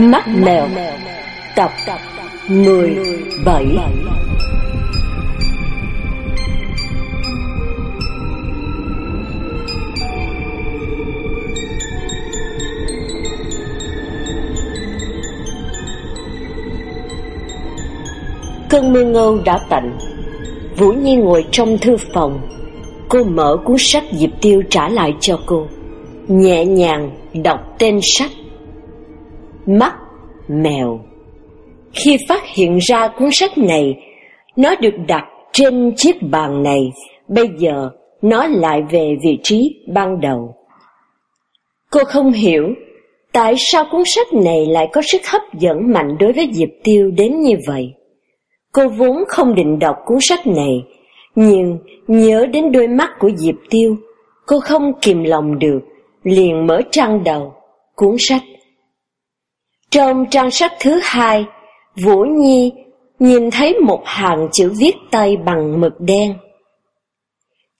Mắt mèo. Tập 17 Cơn mưa ngâu đã tạnh. Vũ Nhi ngồi trong thư phòng. Cô mở cuốn sách Diệp Tiêu trả lại cho cô. Nhẹ nhàng đọc tên sách. Mắt, mèo. Khi phát hiện ra cuốn sách này, Nó được đặt trên chiếc bàn này. Bây giờ, nó lại về vị trí ban đầu. Cô không hiểu Tại sao cuốn sách này lại có sức hấp dẫn mạnh đối với Diệp Tiêu đến như vậy. Cô vốn không định đọc cuốn sách này, Nhưng nhớ đến đôi mắt của Diệp Tiêu, Cô không kìm lòng được, Liền mở trang đầu, Cuốn sách trong trang sách thứ hai, Vũ Nhi nhìn thấy một hàng chữ viết tay bằng mực đen.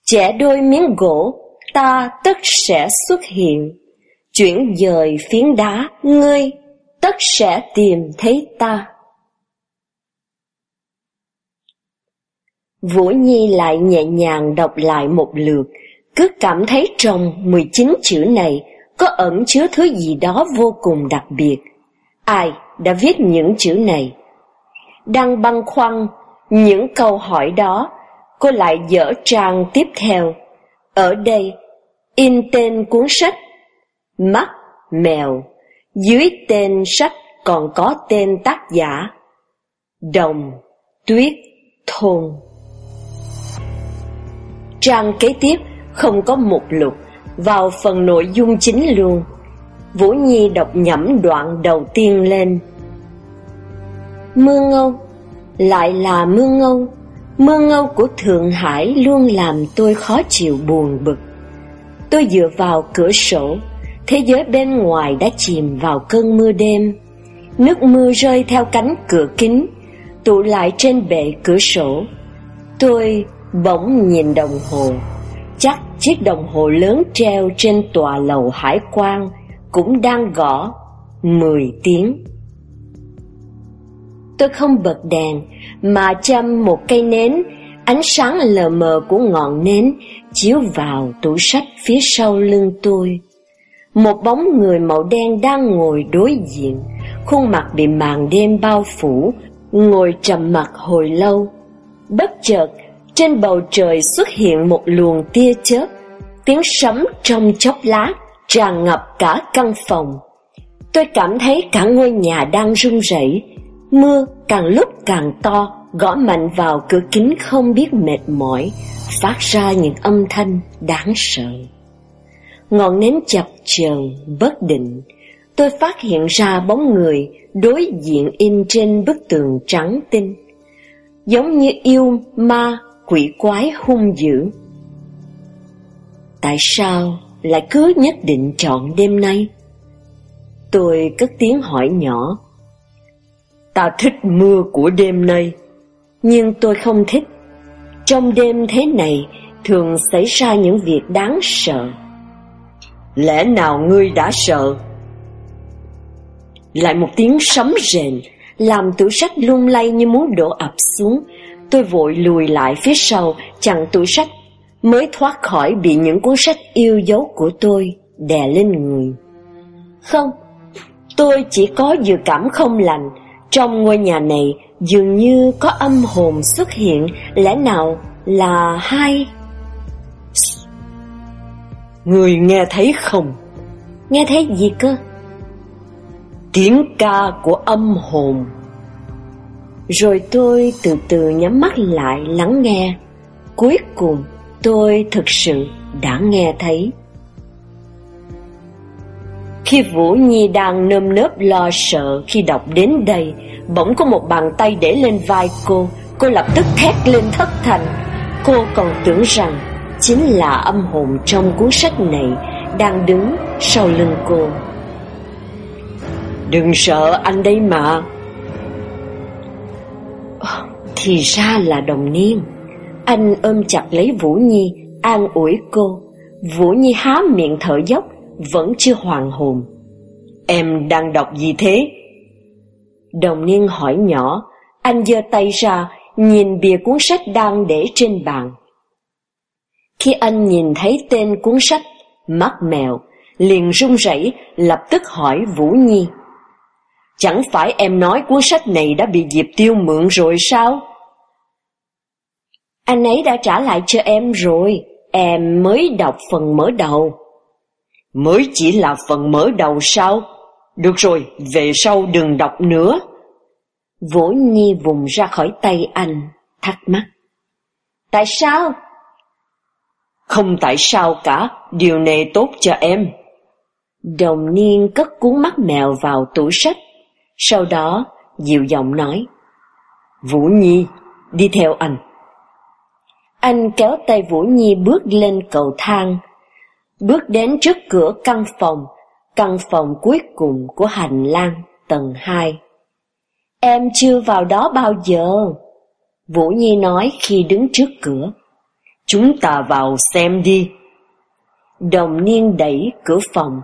trẻ đôi miếng gỗ, ta tất sẽ xuất hiện. Chuyển dời phiến đá, ngươi tất sẽ tìm thấy ta. Vũ Nhi lại nhẹ nhàng đọc lại một lượt, cứ cảm thấy trong 19 chữ này có ẩn chứa thứ gì đó vô cùng đặc biệt. Ai đã viết những chữ này? Đang băn khoăn những câu hỏi đó, cô lại dở trang tiếp theo. Ở đây, in tên cuốn sách, mắt, mèo, dưới tên sách còn có tên tác giả, đồng, tuyết, thôn. Trang kế tiếp không có mục lục, vào phần nội dung chính luôn. Vũ Nhi đọc nhẩm đoạn đầu tiên lên. Mưa ngâu, Lại là mưa ngâu. Mưa ngâu của Thượng Hải luôn làm tôi khó chịu buồn bực. Tôi dựa vào cửa sổ, Thế giới bên ngoài đã chìm vào cơn mưa đêm. Nước mưa rơi theo cánh cửa kính, Tụ lại trên bệ cửa sổ. Tôi bỗng nhìn đồng hồ, Chắc chiếc đồng hồ lớn treo trên tòa lầu hải quan cũng đang gõ 10 tiếng. Tôi không bật đèn mà châm một cây nến, ánh sáng lờ mờ của ngọn nến chiếu vào tủ sách phía sau lưng tôi. Một bóng người màu đen đang ngồi đối diện, khuôn mặt bị màn đêm bao phủ, ngồi trầm mặt hồi lâu. Bất chợt, trên bầu trời xuất hiện một luồng tia chớp, tiếng sấm trong chốc lát tràn ngập cả căn phòng. Tôi cảm thấy cả ngôi nhà đang rung rẩy, mưa càng lúc càng to, gõ mạnh vào cửa kính không biết mệt mỏi, phát ra những âm thanh đáng sợ. Ngọn nến chập chờn bất định, tôi phát hiện ra bóng người đối diện in trên bức tường trắng tinh, giống như yêu ma quỷ quái hung dữ. Tại sao lại cứ nhất định chọn đêm nay? Tôi cất tiếng hỏi nhỏ. Ta thích mưa của đêm nay, nhưng tôi không thích. Trong đêm thế này thường xảy ra những việc đáng sợ. Lẽ nào ngươi đã sợ? Lại một tiếng sấm rền, làm tủ sách lung lay như muốn đổ ập xuống. Tôi vội lùi lại phía sau, chặn tủ sách mới thoát khỏi bị những cuốn sách yêu dấu của tôi đè lên người. Không, tôi chỉ có dự cảm không lành, trong ngôi nhà này dường như có âm hồn xuất hiện, lẽ nào là hai? Người nghe thấy không? Nghe thấy gì cơ? Tiếng ca của âm hồn. Rồi tôi từ từ nhắm mắt lại lắng nghe. Cuối cùng tôi thực sự đã nghe thấy. Khi Vũ Nhi đang nơm nớp lo sợ khi đọc đến đây, bỗng có một bàn tay để lên vai cô, cô lập tức thét lên thất thành. Cô còn tưởng rằng chính là âm hồn trong cuốn sách này đang đứng sau lưng cô. Đừng sợ anh đấy mà. Thì ra là đồng niên. Anh ôm chặt lấy Vũ Nhi, an ủi cô. Vũ Nhi há miệng thở dốc, vẫn chưa hoàn hồn. Em đang đọc gì thế? Đồng niên hỏi nhỏ, anh giơ tay ra, nhìn bìa cuốn sách đang để trên bàn. Khi anh nhìn thấy tên cuốn sách, mắt mèo, liền run rẩy lập tức hỏi Vũ Nhi. Chẳng phải em nói cuốn sách này đã bị Diệp Tiêu mượn rồi sao? Anh ấy đã trả lại cho em rồi, em mới đọc phần mở đầu. Mới chỉ là phần mở đầu sao? Được rồi, về sau đừng đọc nữa. Vũ Nhi vùng ra khỏi tay anh, thắc mắc. Tại sao? Không tại sao cả, điều này tốt cho em. Đồng niên cất cuốn mắt mèo vào tủ sách, sau đó dịu giọng nói. Vũ Nhi, đi theo anh. Anh kéo tay Vũ Nhi bước lên cầu thang, bước đến trước cửa căn phòng, căn phòng cuối cùng của hành lang tầng 2. Em chưa vào đó bao giờ. Vũ Nhi nói khi đứng trước cửa. Chúng ta vào xem đi. Đồng niên đẩy cửa phòng.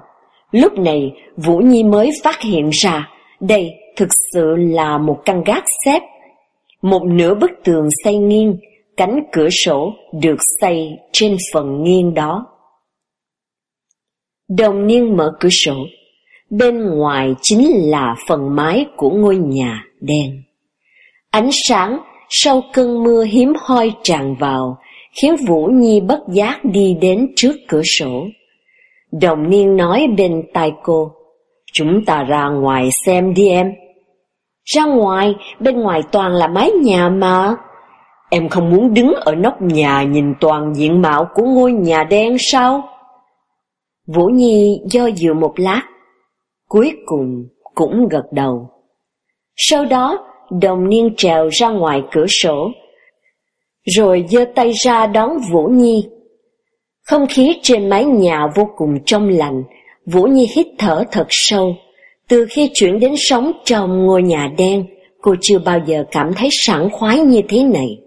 Lúc này Vũ Nhi mới phát hiện ra đây thực sự là một căn gác xếp. Một nửa bức tường xây nghiêng, cánh cửa sổ được xây trên phần nghiêng đó. Đồng niên mở cửa sổ, bên ngoài chính là phần mái của ngôi nhà đen. Ánh sáng sau cơn mưa hiếm hoi tràn vào, khiến Vũ Nhi bất giác đi đến trước cửa sổ. Đồng niên nói bên tai cô, chúng ta ra ngoài xem đi em. Ra ngoài, bên ngoài toàn là mái nhà mà. Em không muốn đứng ở nóc nhà nhìn toàn diện mạo của ngôi nhà đen sao? Vũ Nhi do dự một lát, cuối cùng cũng gật đầu. Sau đó, đồng niên trèo ra ngoài cửa sổ, rồi giơ tay ra đón Vũ Nhi. Không khí trên mái nhà vô cùng trong lành, Vũ Nhi hít thở thật sâu. Từ khi chuyển đến sống trong ngôi nhà đen, cô chưa bao giờ cảm thấy sảng khoái như thế này.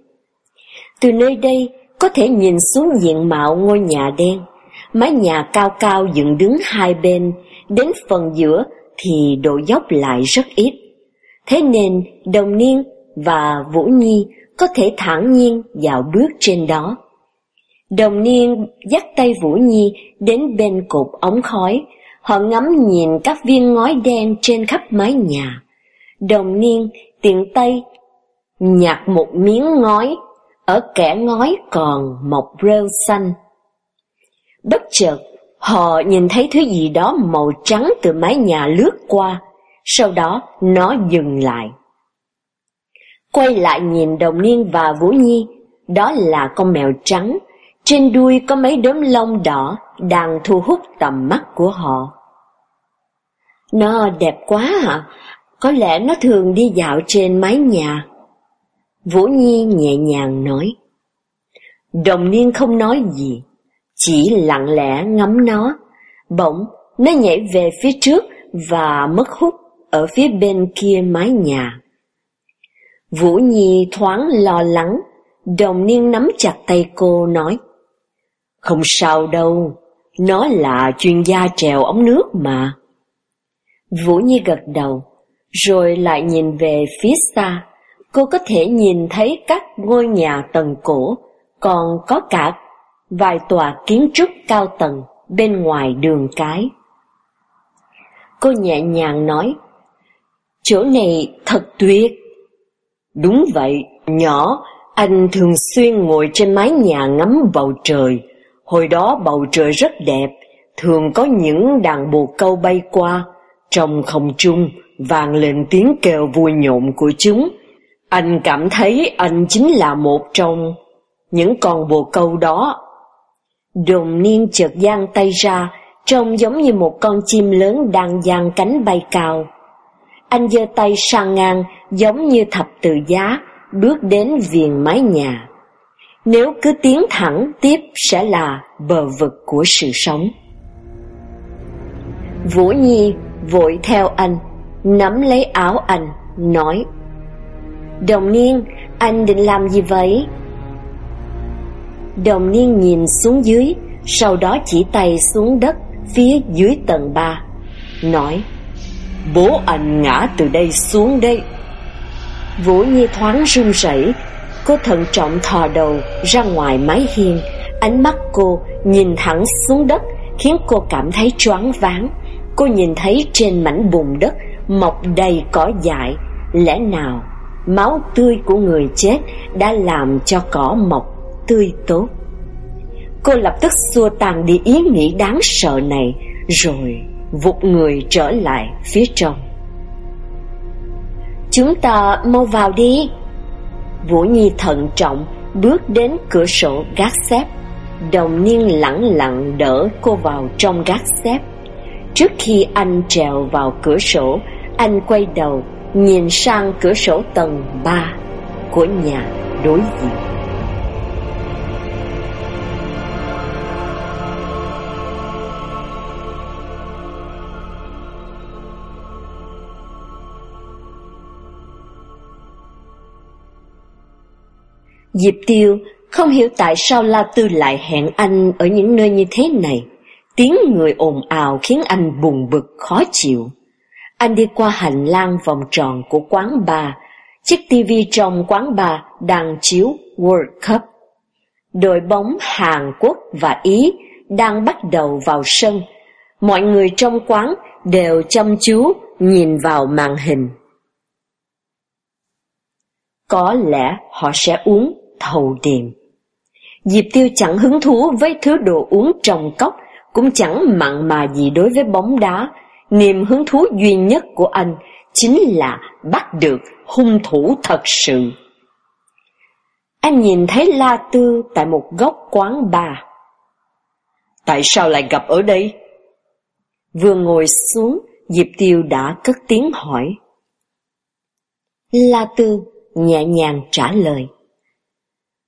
Từ nơi đây, có thể nhìn xuống diện mạo ngôi nhà đen. Mái nhà cao cao dựng đứng hai bên, đến phần giữa thì độ dốc lại rất ít. Thế nên Đồng Niên và Vũ Nhi có thể thản nhiên dạo bước trên đó. Đồng Niên dắt tay Vũ Nhi đến bên cột ống khói, họ ngắm nhìn các viên ngói đen trên khắp mái nhà. Đồng Niên tiện tay nhặt một miếng ngói, ở kẻ ngói còn mọc rêu xanh. Bất chợt, họ nhìn thấy thứ gì đó màu trắng từ mái nhà lướt qua, sau đó nó dừng lại. Quay lại nhìn Đồng Niên và Vũ Nhi, đó là con mèo trắng, trên đuôi có mấy đốm lông đỏ đang thu hút tầm mắt của họ. Nó đẹp quá hả? Có lẽ nó thường đi dạo trên mái nhà. Vũ Nhi nhẹ nhàng nói. Đồng niên không nói gì, chỉ lặng lẽ ngắm nó. Bỗng, nó nhảy về phía trước và mất hút ở phía bên kia mái nhà. Vũ Nhi thoáng lo lắng, đồng niên nắm chặt tay cô nói. Không sao đâu, nó là chuyên gia trèo ống nước mà. Vũ Nhi gật đầu, rồi lại nhìn về phía xa. Cô có thể nhìn thấy các ngôi nhà tầng cổ, còn có cả vài tòa kiến trúc cao tầng bên ngoài đường cái. Cô nhẹ nhàng nói, chỗ này thật tuyệt. Đúng vậy, nhỏ, anh thường xuyên ngồi trên mái nhà ngắm bầu trời. Hồi đó bầu trời rất đẹp, thường có những đàn bồ câu bay qua, trong không trung vang lên tiếng kêu vui nhộn của chúng. Anh cảm thấy anh chính là một trong những con bồ câu đó. Đồng niên chợt giang tay ra, trông giống như một con chim lớn đang giang cánh bay cao. Anh giơ tay sang ngang, giống như thập tự giá, bước đến viền mái nhà. Nếu cứ tiến thẳng tiếp sẽ là bờ vực của sự sống. Vũ Nhi vội theo anh, nắm lấy áo anh, nói Đồng niên, anh định làm gì vậy? Đồng niên nhìn xuống dưới, sau đó chỉ tay xuống đất phía dưới tầng ba, nói Bố anh ngã từ đây xuống đây. Vũ Nhi thoáng run rẩy Cô thận trọng thò đầu ra ngoài mái hiên. Ánh mắt cô nhìn thẳng xuống đất Khiến cô cảm thấy choáng váng. Cô nhìn thấy trên mảnh bùn đất Mọc đầy cỏ dại Lẽ nào máu tươi của người chết Đã làm cho cỏ mọc tươi tốt. Cô lập tức xua tan đi ý nghĩ đáng sợ này, Rồi vụt người trở lại phía trong. Chúng ta mau vào đi. Vũ Nhi thận trọng bước đến cửa sổ gác xếp. Đồng niên lẳng lặng đỡ cô vào trong gác xếp. Trước khi anh trèo vào cửa sổ, Anh quay đầu nhìn sang cửa sổ tầng 3 của nhà đối diện Diệp Tiêu không hiểu tại sao La Tư lại hẹn anh ở những nơi như thế này. Tiếng người ồn ào khiến anh buồn bực, khó chịu. Anh đi qua hành lang vòng tròn của quán bar. Chiếc tivi trong quán bar đang chiếu World Cup. Đội bóng Hàn Quốc và Ý đang bắt đầu vào sân. Mọi người trong quán đều chăm chú nhìn vào màn hình. Có lẽ họ sẽ uống thầu điềm. Diệp Tiêu chẳng hứng thú với thứ đồ uống trong cốc, cũng chẳng mặn mà gì đối với bóng đá. Niềm hứng thú duy nhất của anh chính là bắt được hung thủ thật sự. Anh nhìn thấy La Tư tại một góc quán bà. Tại sao lại gặp ở đây? Vừa ngồi xuống, Diệp Tiêu đã cất tiếng hỏi. La Tư nhẹ nhàng trả lời.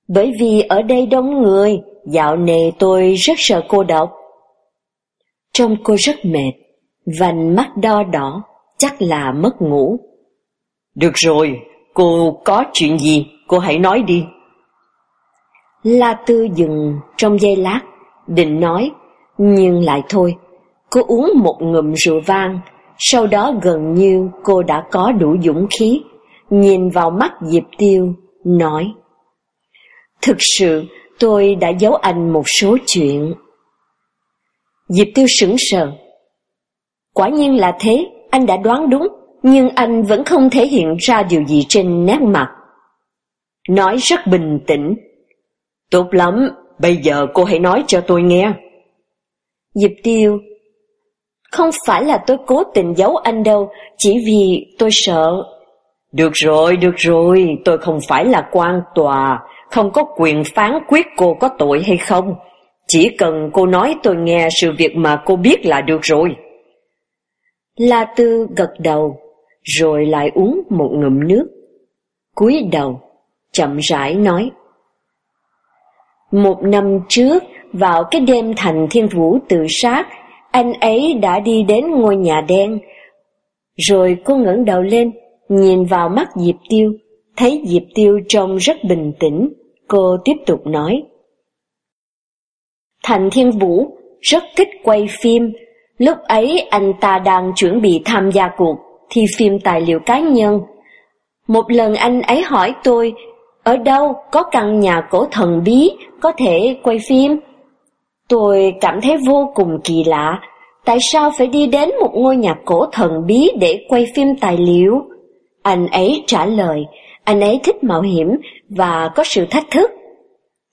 Bởi vì ở đây đông người, dạo này tôi rất sợ cô độc. Trông cô rất mệt, vành mắt đo đỏ, chắc là mất ngủ. Được rồi, cô có chuyện gì, cô hãy nói đi. La Tư dừng trong giây lát, định nói, nhưng lại thôi. Cô uống một ngụm rượu vang, sau đó gần như cô đã có đủ dũng khí, nhìn vào mắt Diệp Tiêu, nói. Thực sự, tôi đã giấu anh một số chuyện. Diệp Tiêu sững sờ. Quả nhiên là thế, anh đã đoán đúng, nhưng anh vẫn không thể hiện ra điều gì trên nét mặt. Nói rất bình tĩnh. Tốt lắm, bây giờ cô hãy nói cho tôi nghe. Diệp Tiêu Không phải là tôi cố tình giấu anh đâu, chỉ vì tôi sợ. Được rồi, được rồi, tôi không phải là quan tòa, không có quyền phán quyết cô có tội hay không. Chỉ cần cô nói tôi nghe sự việc mà cô biết là được rồi. La Tư gật đầu, rồi lại uống một ngụm nước. cúi đầu, chậm rãi nói. Một năm trước, vào cái đêm thành thiên vũ tự sát, anh ấy đã đi đến ngôi nhà đen. Rồi cô ngẩng đầu lên, nhìn vào mắt Diệp Tiêu, thấy Diệp Tiêu trông rất bình tĩnh, Cô tiếp tục nói. Thành Thiên Vũ rất thích quay phim, lúc ấy anh ta đang chuẩn bị tham gia cuộc thi phim tài liệu cá nhân. Một lần anh ấy hỏi tôi, ở đâu có căn nhà cổ thần bí có thể quay phim? Tôi cảm thấy vô cùng kỳ lạ, tại sao phải đi đến một ngôi nhà cổ thần bí để quay phim tài liệu? Anh ấy trả lời, anh ấy thích mạo hiểm và có sự thách thức.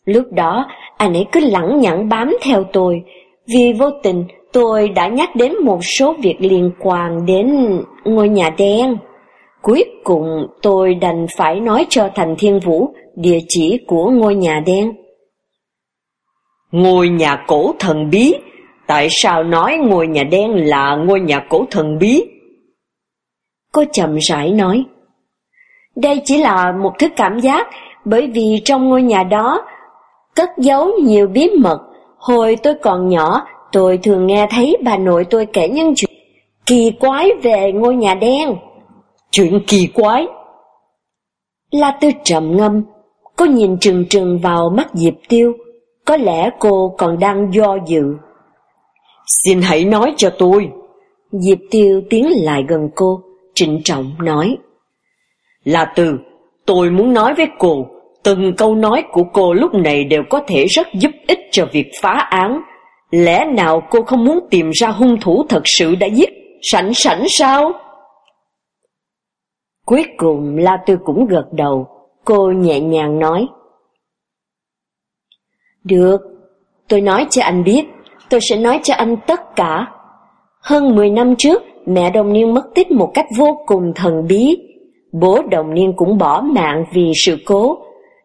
Lúc đó, anh ấy cứ lẳng nhẳng bám theo tôi, vì vô tình tôi đã nhắc đến một số việc liên quan đến ngôi nhà đen. Cuối cùng tôi đành phải nói cho Thành Thiên Vũ địa chỉ của ngôi nhà đen. Ngôi nhà cổ thần bí? Tại sao nói ngôi nhà đen là ngôi nhà cổ thần bí? Cô chậm rãi nói. Đây chỉ là một thứ cảm giác, bởi vì trong ngôi nhà đó cất giấu nhiều bí mật. Hồi tôi còn nhỏ, tôi thường nghe thấy bà nội tôi kể những chuyện kỳ quái về ngôi nhà đen. Chuyện kỳ quái? La Tư trầm ngâm, cô nhìn trừng trừng vào mắt Diệp Tiêu, có lẽ cô còn đang do dự. Xin hãy nói cho tôi, Diệp Tiêu tiến lại gần cô, trịnh trọng nói. Là từ, tôi muốn nói với cô, từng câu nói của cô lúc này đều có thể rất giúp ích cho việc phá án. Lẽ nào cô không muốn tìm ra hung thủ thật sự đã giết sảnh sảnh sao? Cuối cùng La Tư cũng gật đầu, cô nhẹ nhàng nói. Được, tôi nói cho anh biết, tôi sẽ nói cho anh tất cả. Hơn 10 năm trước, mẹ đồng niên mất tích một cách vô cùng thần bí. Bố đồng niên cũng bỏ mạng vì sự cố.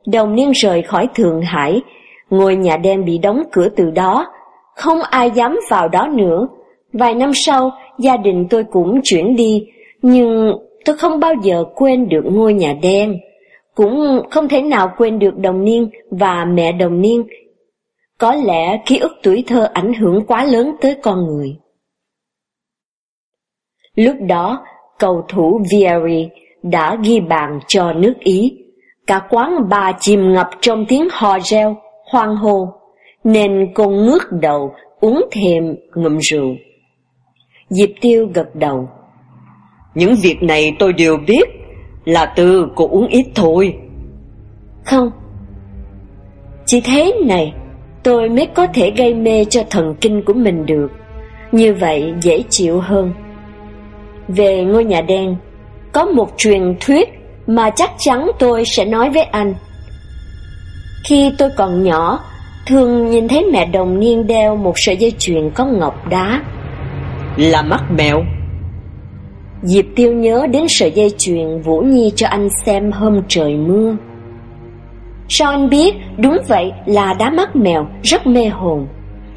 Đồng niên rời khỏi Thượng Hải, ngôi nhà đen bị đóng cửa từ đó, không ai dám vào đó nữa. Vài năm sau, gia đình tôi cũng chuyển đi, nhưng tôi không bao giờ quên được ngôi nhà đen. Cũng không thể nào quên được đồng niên và mẹ đồng niên. Có lẽ ký ức tuổi thơ ảnh hưởng quá lớn tới con người. Lúc đó, cầu thủ Vieri đã ghi bàn cho nước Ý. Cả quán bà chìm ngập trong tiếng hò reo, hoang hô, nên cô ngước đầu uống thêm ngụm rượu. Diệp Tiêu gật đầu. Những việc này tôi đều biết, là từ cô uống ít thôi. Không, chỉ thế này, tôi mới có thể gây mê cho thần kinh của mình được. Như vậy dễ chịu hơn. Về ngôi nhà đen, có một truyền thuyết mà chắc chắn tôi sẽ nói với anh. Khi tôi còn nhỏ, thường nhìn thấy mẹ đồng niên đeo một sợi dây chuyền có ngọc đá. Là mắt mèo. Diệp Tiêu nhớ đến sợi dây chuyền Vũ Nhi cho anh xem hôm trời mưa. Sao anh biết? Đúng vậy là đá mắt mèo rất mê hồn.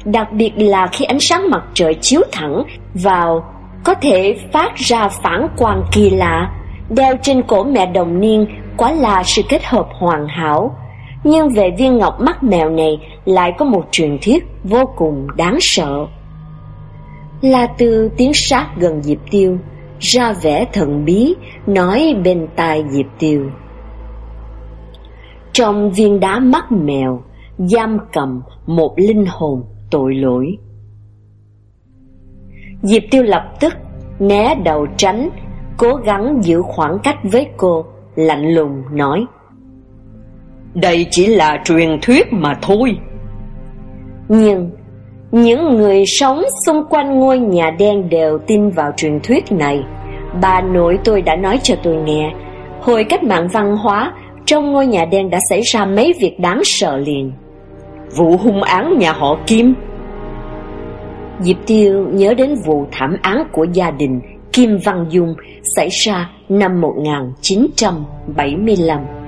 Đặc biệt là khi ánh sáng mặt trời chiếu thẳng vào có thể phát ra phản quang kỳ lạ. Đeo trên cổ mẹ đồng niên quá là sự kết hợp hoàn hảo. Nhưng về viên ngọc mắt mèo này lại có một truyền thuyết vô cùng đáng sợ. La Tư tiến sát gần Diệp Tiêu, ra vẻ thần bí, nói bên tai Diệp Tiêu. Trong viên đá mắt mèo, giam cầm một linh hồn tội lỗi. Diệp Tiêu lập tức né đầu tránh, cố gắng giữ khoảng cách với cô, lạnh lùng nói. Đây chỉ là truyền thuyết mà thôi. Nhưng những người sống xung quanh ngôi nhà đen đều tin vào truyền thuyết này. Bà nội tôi đã nói cho tôi nghe, hồi cách mạng văn hóa, trong ngôi nhà đen đã xảy ra mấy việc đáng sợ liền. Vụ hung án nhà họ Kim Diệp Tiêu nhớ đến vụ thảm án của gia đình Kim Văn Dung xảy ra năm 1975.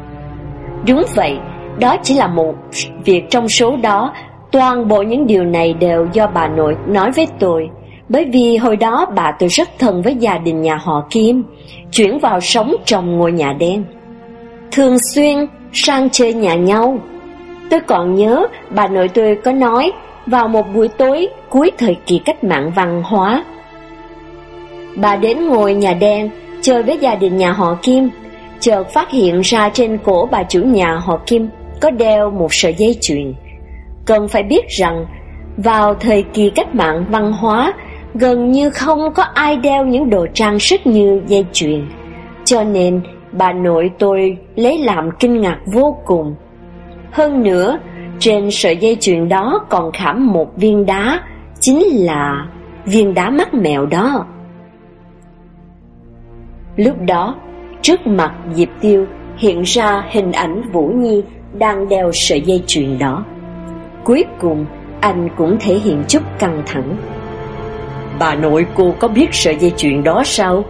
Đúng vậy, đó chỉ là một việc trong số đó. Toàn bộ những điều này đều do bà nội nói với tôi. Bởi vì hồi đó bà tôi rất thân với gia đình nhà họ Kim, chuyển vào sống trong ngôi nhà đen. Thường xuyên sang chơi nhà nhau. Tôi còn nhớ bà nội tôi có nói vào một buổi tối cuối thời kỳ cách mạng văn hóa. Bà đến ngồi nhà đen, chơi với gia đình nhà họ Kim, chợt phát hiện ra trên cổ bà chủ nhà họ Kim có đeo một sợi dây chuyền. Cần phải biết rằng, vào thời kỳ cách mạng văn hóa, gần như không có ai đeo những đồ trang sức như dây chuyền. Cho nên, bà nội tôi lấy làm kinh ngạc vô cùng. Hơn nữa, trên sợi dây chuyền đó còn khảm một viên đá, chính là viên đá mắt mèo đó. Lúc đó, trước mặt Diệp Tiêu hiện ra hình ảnh Vũ Nhi đang đeo sợi dây chuyền đó. Cuối cùng, anh cũng thể hiện chút căng thẳng. Bà nội cô có biết sợi dây chuyền đó sao?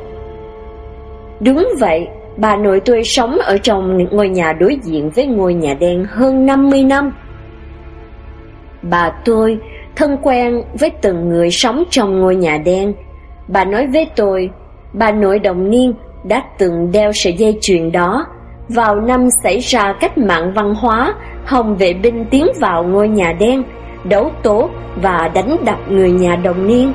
Đúng vậy, bà nội tôi sống ở trong ngôi nhà đối diện với ngôi nhà đen hơn 50 năm. Bà tôi thân quen với từng người sống trong ngôi nhà đen. Bà nói với tôi, bà nội đồng niên đã từng đeo sợi dây chuyền đó. Vào năm xảy ra cách mạng văn hóa, Hồng vệ binh tiến vào ngôi nhà đen, đấu tố và đánh đập người nhà đồng niên.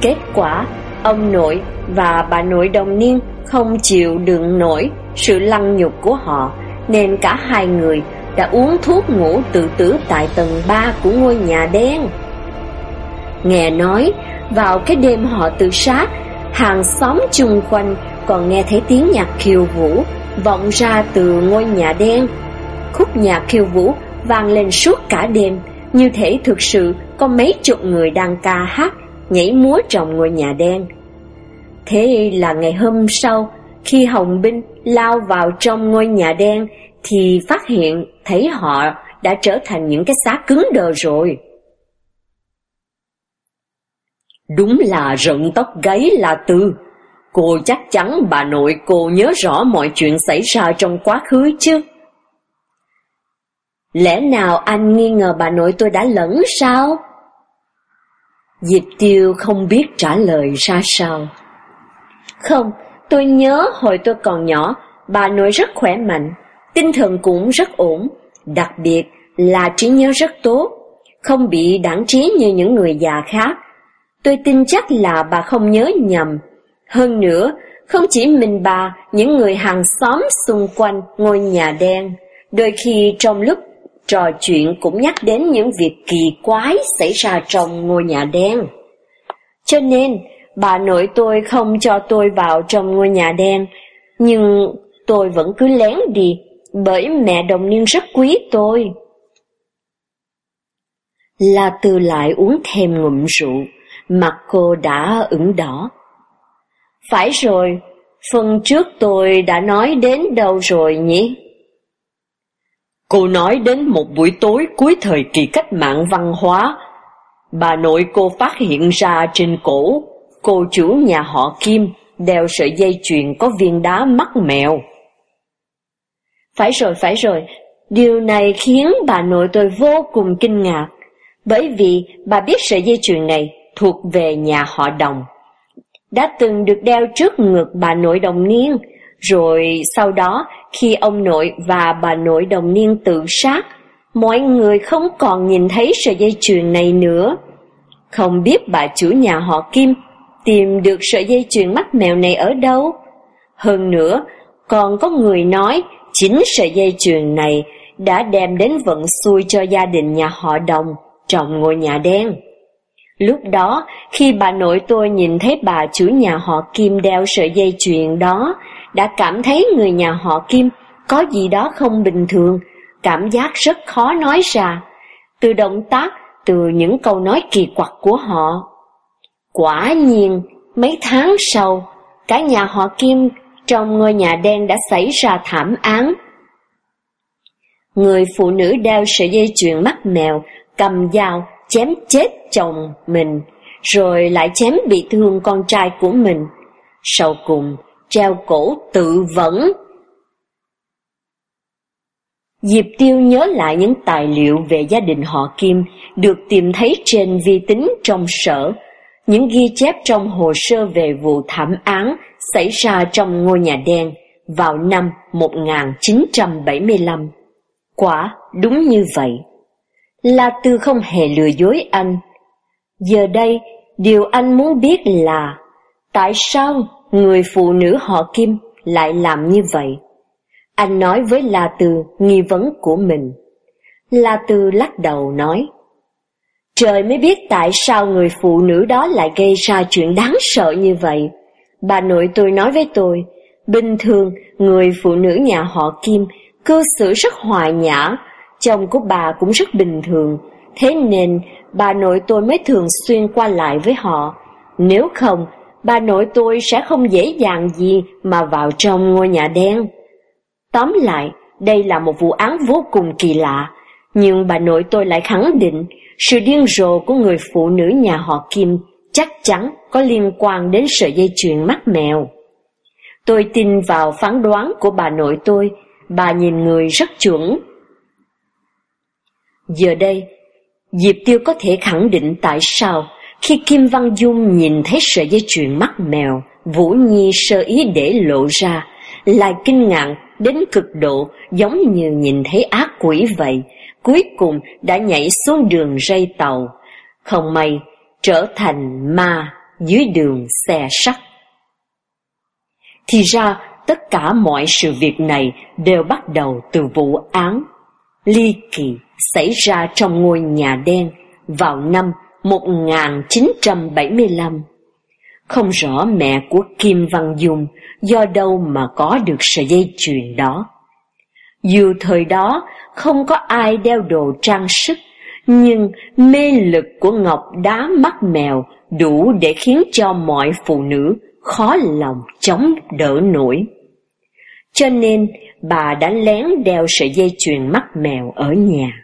Kết quả, ông nội và bà nội đồng niên không chịu đựng nổi sự lăng nhục của họ, nên cả hai người đã uống thuốc ngủ tự tử tại tầng 3 của ngôi nhà đen. Nghe nói, vào cái đêm họ tự sát, hàng xóm chung quanh còn nghe thấy tiếng nhạc khiêu vũ vọng ra từ ngôi nhà đen. Khúc nhạc khiêu vũ vang lên suốt cả đêm, như thể thực sự có mấy chục người đang ca hát, nhảy múa trong ngôi nhà đen. Thế là ngày hôm sau, khi Hồng Binh lao vào trong ngôi nhà đen, thì phát hiện thấy họ đã trở thành những cái xác cứng đờ rồi. Đúng là rận tóc gáy là tư. Cô chắc chắn bà nội cô nhớ rõ mọi chuyện xảy ra trong quá khứ chứ. Lẽ nào anh nghi ngờ bà nội tôi đã lẫn sao? Diệp Tiêu không biết trả lời ra sao. Không, tôi nhớ hồi tôi còn nhỏ, bà nội rất khỏe mạnh, tinh thần cũng rất ổn, đặc biệt là trí nhớ rất tốt, không bị đảng trí như những người già khác. Tôi tin chắc là bà không nhớ nhầm. Hơn nữa, không chỉ mình bà, những người hàng xóm xung quanh ngôi nhà đen, đôi khi trong lúc trò chuyện cũng nhắc đến những việc kỳ quái xảy ra trong ngôi nhà đen. Cho nên, bà nội tôi không cho tôi vào trong ngôi nhà đen, nhưng tôi vẫn cứ lén đi, bởi mẹ đồng niên rất quý tôi. La Tư lại uống thêm ngụm rượu, mặt cô đã ửng đỏ. Phải rồi, phần trước tôi đã nói đến đâu rồi nhỉ? Cô nói đến một buổi tối cuối thời kỳ cách mạng văn hóa, bà nội cô phát hiện ra trên cổ, cô chủ nhà họ Kim đeo sợi dây chuyền có viên đá mắt mèo. Phải rồi, phải rồi, điều này khiến bà nội tôi vô cùng kinh ngạc, bởi vì bà biết sợi dây chuyền này thuộc về nhà họ đồng. Đã từng được đeo trước ngực bà nội đồng niên, rồi sau đó khi ông nội và bà nội đồng niên tự sát, mọi người không còn nhìn thấy sợi dây chuyền này nữa. Không biết bà chủ nhà họ Kim tìm được sợi dây chuyền mắt mèo này ở đâu. Hơn nữa, còn có người nói chính sợi dây chuyền này đã đem đến vận xui cho gia đình nhà họ đồng trong ngôi nhà đen. Lúc đó, khi bà nội tôi nhìn thấy bà chủ nhà họ Kim đeo sợi dây chuyền đó, đã cảm thấy người nhà họ Kim có gì đó không bình thường, cảm giác rất khó nói ra, từ động tác, từ những câu nói kỳ quặc của họ. Quả nhiên, mấy tháng sau, cả nhà họ Kim trong ngôi nhà đen đã xảy ra thảm án. Người phụ nữ đeo sợi dây chuyền mắt mèo, cầm dao, chém chết chồng mình, rồi lại chém bị thương con trai của mình. Sau cùng, treo cổ tự vẫn. Diệp Tiêu nhớ lại những tài liệu về gia đình họ Kim được tìm thấy trên vi tính trong sở, những ghi chép trong hồ sơ về vụ thảm án xảy ra trong ngôi nhà đen vào năm 1975. Quả đúng như vậy. La Tư không hề lừa dối anh. Giờ đây, điều anh muốn biết là tại sao người phụ nữ họ Kim lại làm như vậy? Anh nói với La Tư nghi vấn của mình. La Tư lắc đầu nói, Trời mới biết tại sao người phụ nữ đó lại gây ra chuyện đáng sợ như vậy. Bà nội tôi nói với tôi, bình thường người phụ nữ nhà họ Kim cư xử rất hòa nhã, chồng của bà cũng rất bình thường, thế nên bà nội tôi mới thường xuyên qua lại với họ. Nếu không, bà nội tôi sẽ không dễ dàng gì mà vào trong ngôi nhà đen. Tóm lại, đây là một vụ án vô cùng kỳ lạ, nhưng bà nội tôi lại khẳng định sự điên rồ của người phụ nữ nhà họ Kim chắc chắn có liên quan đến sợi dây chuyền mắt mèo. Tôi tin vào phán đoán của bà nội tôi, bà nhìn người rất chuẩn. Giờ đây, Diệp Tiêu có thể khẳng định tại sao khi Kim Văn Dung nhìn thấy sợi dây chuyền mắt mèo, Vũ Nhi sơ ý để lộ ra, lại kinh ngạc đến cực độ giống như nhìn thấy ác quỷ vậy, cuối cùng đã nhảy xuống đường dây tàu. Không may, trở thành ma dưới đường xe sắt. Thì ra, tất cả mọi sự việc này đều bắt đầu từ vụ án ly kỳ xảy ra trong ngôi nhà đen vào năm 1975. Không rõ mẹ của Kim Văn Dung do đâu mà có được sợi dây chuyền đó. Dù thời đó không có ai đeo đồ trang sức, nhưng mê lực của ngọc đá mắt mèo đủ để khiến cho mọi phụ nữ khó lòng chống đỡ nổi. Cho nên bà đã lén đeo sợi dây chuyền mắt mèo ở nhà.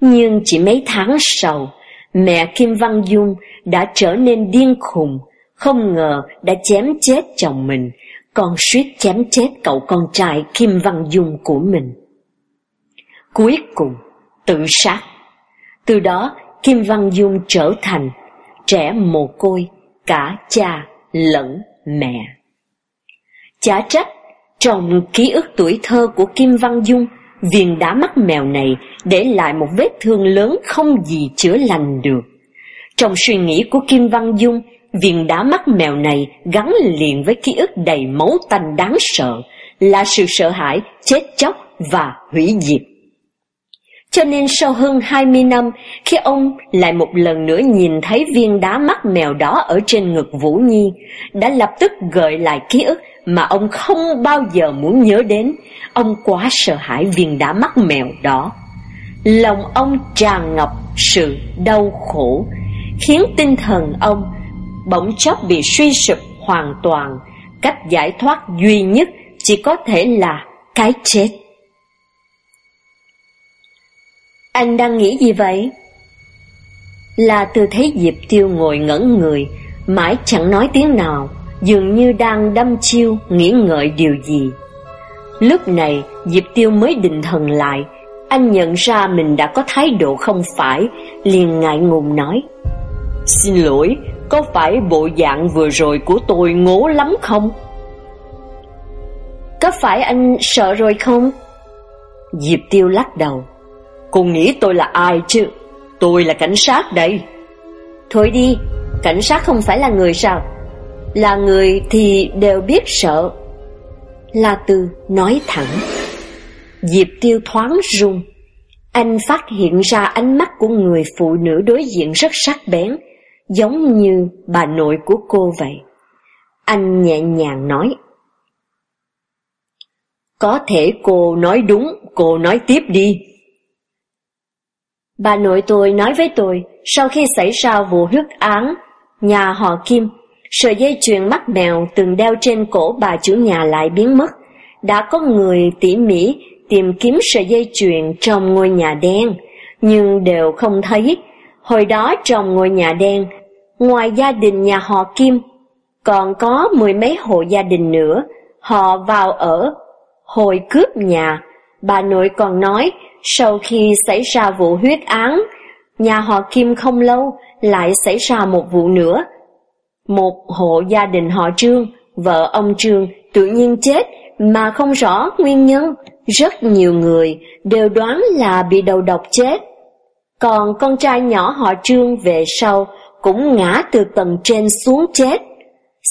Nhưng chỉ mấy tháng sau, mẹ Kim Văn Dung đã trở nên điên khùng, không ngờ đã chém chết chồng mình, còn suýt chém chết cậu con trai Kim Văn Dung của mình. Cuối cùng, tự sát. Từ đó, Kim Văn Dung trở thành trẻ mồ côi, cả cha lẫn mẹ. Chả trách, trong ký ức tuổi thơ của Kim Văn Dung, viên đá mắt mèo này để lại một vết thương lớn không gì chữa lành được. Trong suy nghĩ của Kim Văn Dung, viên đá mắt mèo này gắn liền với ký ức đầy máu tanh đáng sợ, là sự sợ hãi, chết chóc và hủy diệt. Cho nên sau hơn 20 năm, khi ông lại một lần nữa nhìn thấy viên đá mắt mèo đó ở trên ngực Vũ Nhi, đã lập tức gợi lại ký ức mà ông không bao giờ muốn nhớ đến. Ông quá sợ hãi viên đá mắt mèo đó. Lòng ông tràn ngập sự đau khổ, khiến tinh thần ông bỗng chốc bị suy sụp hoàn toàn. Cách giải thoát duy nhất chỉ có thể là cái chết. Anh đang nghĩ gì vậy? Là từ thấy Diệp Tiêu ngồi ngẩn người, mãi chẳng nói tiếng nào, dường như đang đâm chiêu, nghĩ ngợi điều gì. Lúc này, Diệp Tiêu mới định thần lại, anh nhận ra mình đã có thái độ không phải, liền ngại ngùng nói. Xin lỗi, có phải bộ dạng vừa rồi của tôi ngố lắm không? Có phải anh sợ rồi không? Diệp Tiêu lắc đầu. Cô nghĩ tôi là ai chứ? Tôi là cảnh sát đây. Thôi đi, cảnh sát không phải là người sao? Là người thì đều biết sợ. La Tư nói thẳng. Diệp Tiêu thoáng run. Anh phát hiện ra ánh mắt của người phụ nữ đối diện rất sắc bén, giống như bà nội của cô vậy. Anh nhẹ nhàng nói. Có thể cô nói đúng, cô nói tiếp đi. Bà nội tôi nói với tôi, sau khi xảy ra vụ huyết án, nhà họ Kim, sợi dây chuyền mắt mèo từng đeo trên cổ bà chủ nhà lại biến mất. Đã có người tỉ mỉ tìm kiếm sợi dây chuyền trong ngôi nhà đen, nhưng đều không thấy. Hồi đó trong ngôi nhà đen, ngoài gia đình nhà họ Kim, còn có mười mấy hộ gia đình nữa, họ vào ở. Hồi cướp nhà, bà nội còn nói sau khi xảy ra vụ huyết án, nhà họ Kim không lâu lại xảy ra một vụ nữa. Một hộ gia đình họ Trương, vợ ông Trương tự nhiên chết mà không rõ nguyên nhân. Rất nhiều người đều đoán là bị đầu độc chết. Còn con trai nhỏ họ Trương về sau cũng ngã từ tầng trên xuống chết.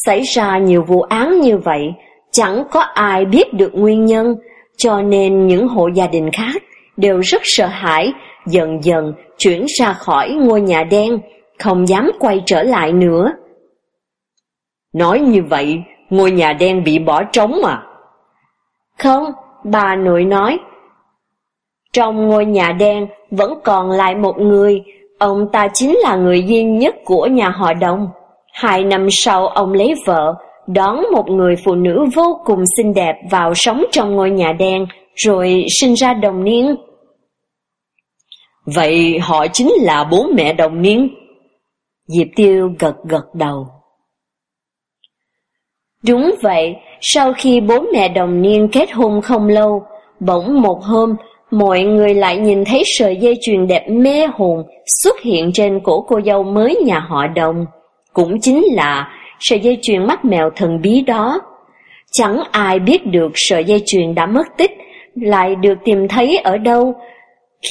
Xảy ra nhiều vụ án như vậy, chẳng có ai biết được nguyên nhân, cho nên những hộ gia đình khác đều rất sợ hãi, dần dần chuyển ra khỏi ngôi nhà đen, không dám quay trở lại nữa. Nói như vậy, ngôi nhà đen bị bỏ trống à? Không, bà nội nói. Trong ngôi nhà đen vẫn còn lại một người, ông ta chính là người duy nhất của nhà họ Đông. Hai năm sau ông lấy vợ, đón một người phụ nữ vô cùng xinh đẹp vào sống trong ngôi nhà đen, rồi sinh ra đồng niên. Vậy họ chính là bố mẹ đồng niên? Diệp Tiêu gật gật đầu. Đúng vậy, sau khi bố mẹ đồng niên kết hôn không lâu, bỗng một hôm, mọi người lại nhìn thấy sợi dây chuyền đẹp mê hồn xuất hiện trên cổ cô dâu mới nhà họ đồng. Cũng chính là sợi dây chuyền mắt mèo thần bí đó. Chẳng ai biết được sợi dây chuyền đã mất tích, lại được tìm thấy ở đâu.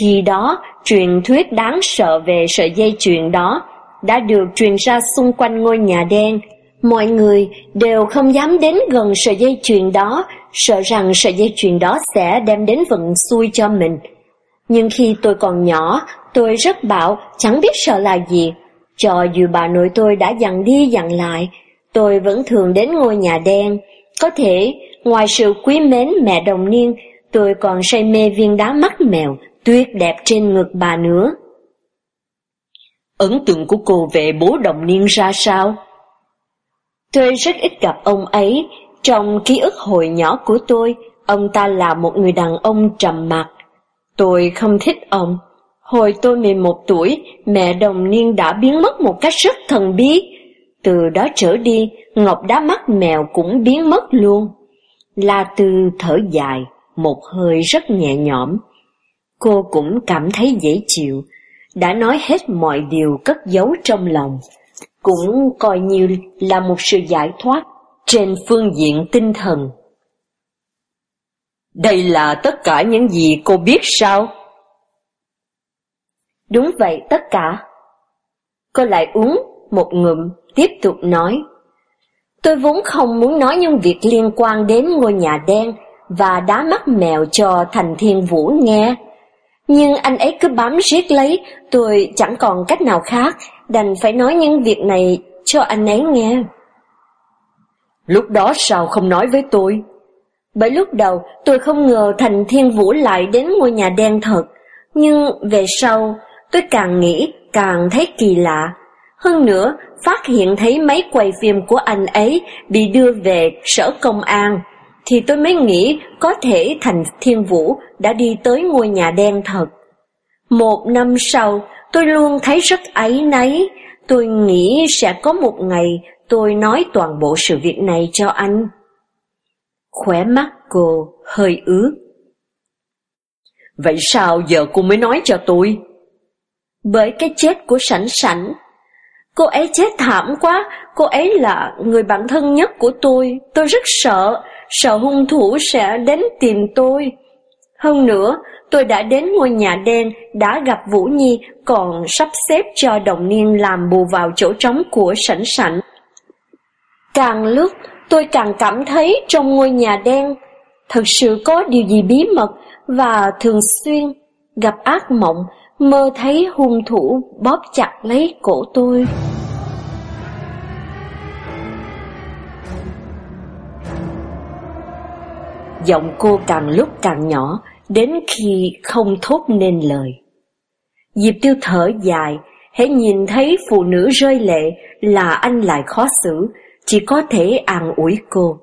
Khi đó, truyền thuyết đáng sợ về sợi dây chuyền đó đã được truyền ra xung quanh ngôi nhà đen. Mọi người đều không dám đến gần sợi dây chuyền đó, sợ rằng sợi dây chuyền đó sẽ đem đến vận xui cho mình. Nhưng khi tôi còn nhỏ, tôi rất bạo, chẳng biết sợ là gì. Cho dù bà nội tôi đã dặn đi dặn lại, tôi vẫn thường đến ngôi nhà đen. Có thể, ngoài sự quý mến mẹ đồng niên, tôi còn say mê viên đá mắt mèo, tuyết đẹp trên ngực bà nữa. Ấn tượng của cô về bố đồng niên ra sao? Tôi rất ít gặp ông ấy. Trong ký ức hồi nhỏ của tôi, ông ta là một người đàn ông trầm mặc. Tôi không thích ông. Hồi tôi 11 tuổi, mẹ đồng niên đã biến mất một cách rất thần bí. Từ đó trở đi, ngọc đá mắt mèo cũng biến mất luôn. La Tư thở dài, một hơi rất nhẹ nhõm. Cô cũng cảm thấy dễ chịu, đã nói hết mọi điều cất giấu trong lòng. Cũng coi như là một sự giải thoát trên phương diện tinh thần. Đây là tất cả những gì cô biết sao? Đúng vậy, tất cả. Cô lại uống một ngụm, tiếp tục nói. Tôi vốn không muốn nói những việc liên quan đến ngôi nhà đen và đá mắt mèo cho Thành Thiên Vũ nghe. Nhưng anh ấy cứ bám riết lấy, tôi chẳng còn cách nào khác, đành phải nói những việc này cho anh ấy nghe. Lúc đó sao không nói với tôi? Bởi lúc đầu tôi không ngờ Thành Thiên Vũ lại đến ngôi nhà đen thật, nhưng về sau tôi càng nghĩ càng thấy kỳ lạ. Hơn nữa, phát hiện thấy mấy quầy phim của anh ấy bị đưa về sở công an, thì tôi mới nghĩ có thể Thành Thiên Vũ đã đi tới ngôi nhà đen thật. Một năm sau, tôi luôn thấy rất ấy nấy, tôi nghĩ sẽ có một ngày tôi nói toàn bộ sự việc này cho anh. Khóe mắt cô hơi ướt. Vậy sao giờ cô mới nói cho tôi? Bởi cái chết của sảnh sảnh. Cô ấy chết thảm quá, cô ấy là người bạn thân nhất của tôi, tôi rất sợ, sợ hung thủ sẽ đến tìm tôi. Hơn nữa, tôi đã đến ngôi nhà đen, đã gặp Vũ Nhi, còn sắp xếp cho đồng niên làm bù vào chỗ trống của sảnh sảnh. Càng lúc, tôi càng cảm thấy trong ngôi nhà đen, thật sự có điều gì bí mật và thường xuyên gặp ác mộng, mơ thấy hung thủ bóp chặt lấy cổ tôi. Giọng cô càng lúc càng nhỏ, đến khi không thốt nên lời. Diệp tiêu thở dài, hãy nhìn thấy phụ nữ rơi lệ là anh lại khó xử, chỉ có thể an ủi cô.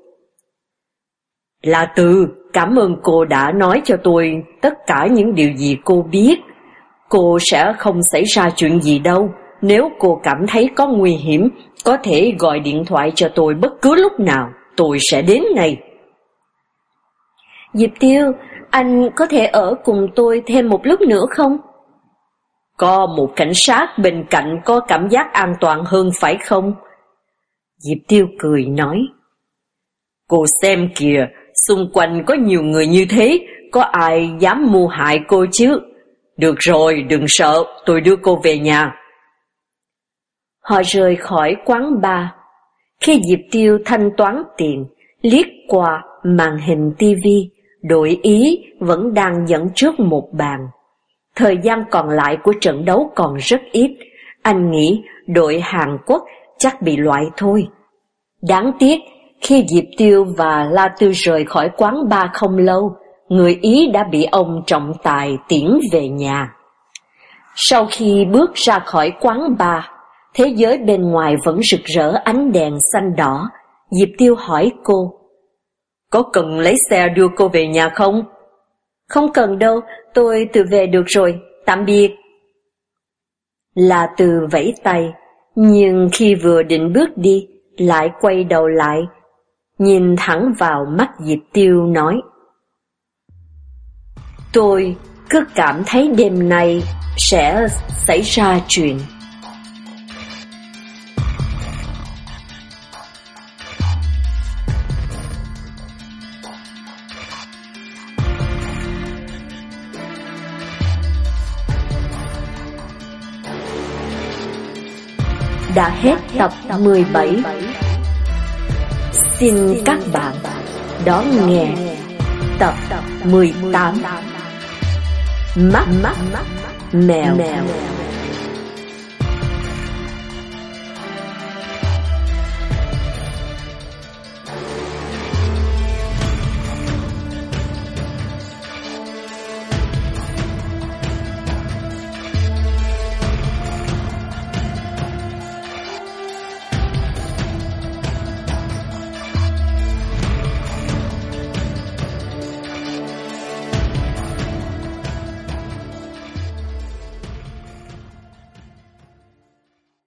Là từ, cảm ơn cô đã nói cho tôi tất cả những điều gì cô biết. Cô sẽ không xảy ra chuyện gì đâu. Nếu cô cảm thấy có nguy hiểm, có thể gọi điện thoại cho tôi bất cứ lúc nào, tôi sẽ đến ngay. Diệp Tiêu, anh có thể ở cùng tôi thêm một lúc nữa không? Có một cảnh sát bên cạnh có cảm giác an toàn hơn phải không? Diệp Tiêu cười nói. Cô xem kìa, xung quanh có nhiều người như thế, có ai dám mưu hại cô chứ? Được rồi, đừng sợ, tôi đưa cô về nhà. Họ rời khỏi quán bar. Khi Diệp Tiêu thanh toán tiền, liếc qua màn hình tivi, đội ý vẫn đang dẫn trước một bàn. Thời gian còn lại của trận đấu còn rất ít, anh nghĩ đội Hàn Quốc chắc bị loại thôi. Đáng tiếc, khi Diệp Tiêu và La Tư rời khỏi quán ba không lâu, người Ý đã bị ông trọng tài tiễn về nhà. Sau khi bước ra khỏi quán ba, thế giới bên ngoài vẫn rực rỡ ánh đèn xanh đỏ. Diệp Tiêu hỏi cô, có cần lấy xe đưa cô về nhà không? Không cần đâu, tôi tự về được rồi, tạm biệt. Là từ vẫy tay, nhưng khi vừa định bước đi, lại quay đầu lại, nhìn thẳng vào mắt Diệp Tiêu nói. Tôi cứ cảm thấy đêm nay sẽ xảy ra chuyện. Đã hết tập 17. Xin các bạn đón nghe tập 18. mắt mèo mèo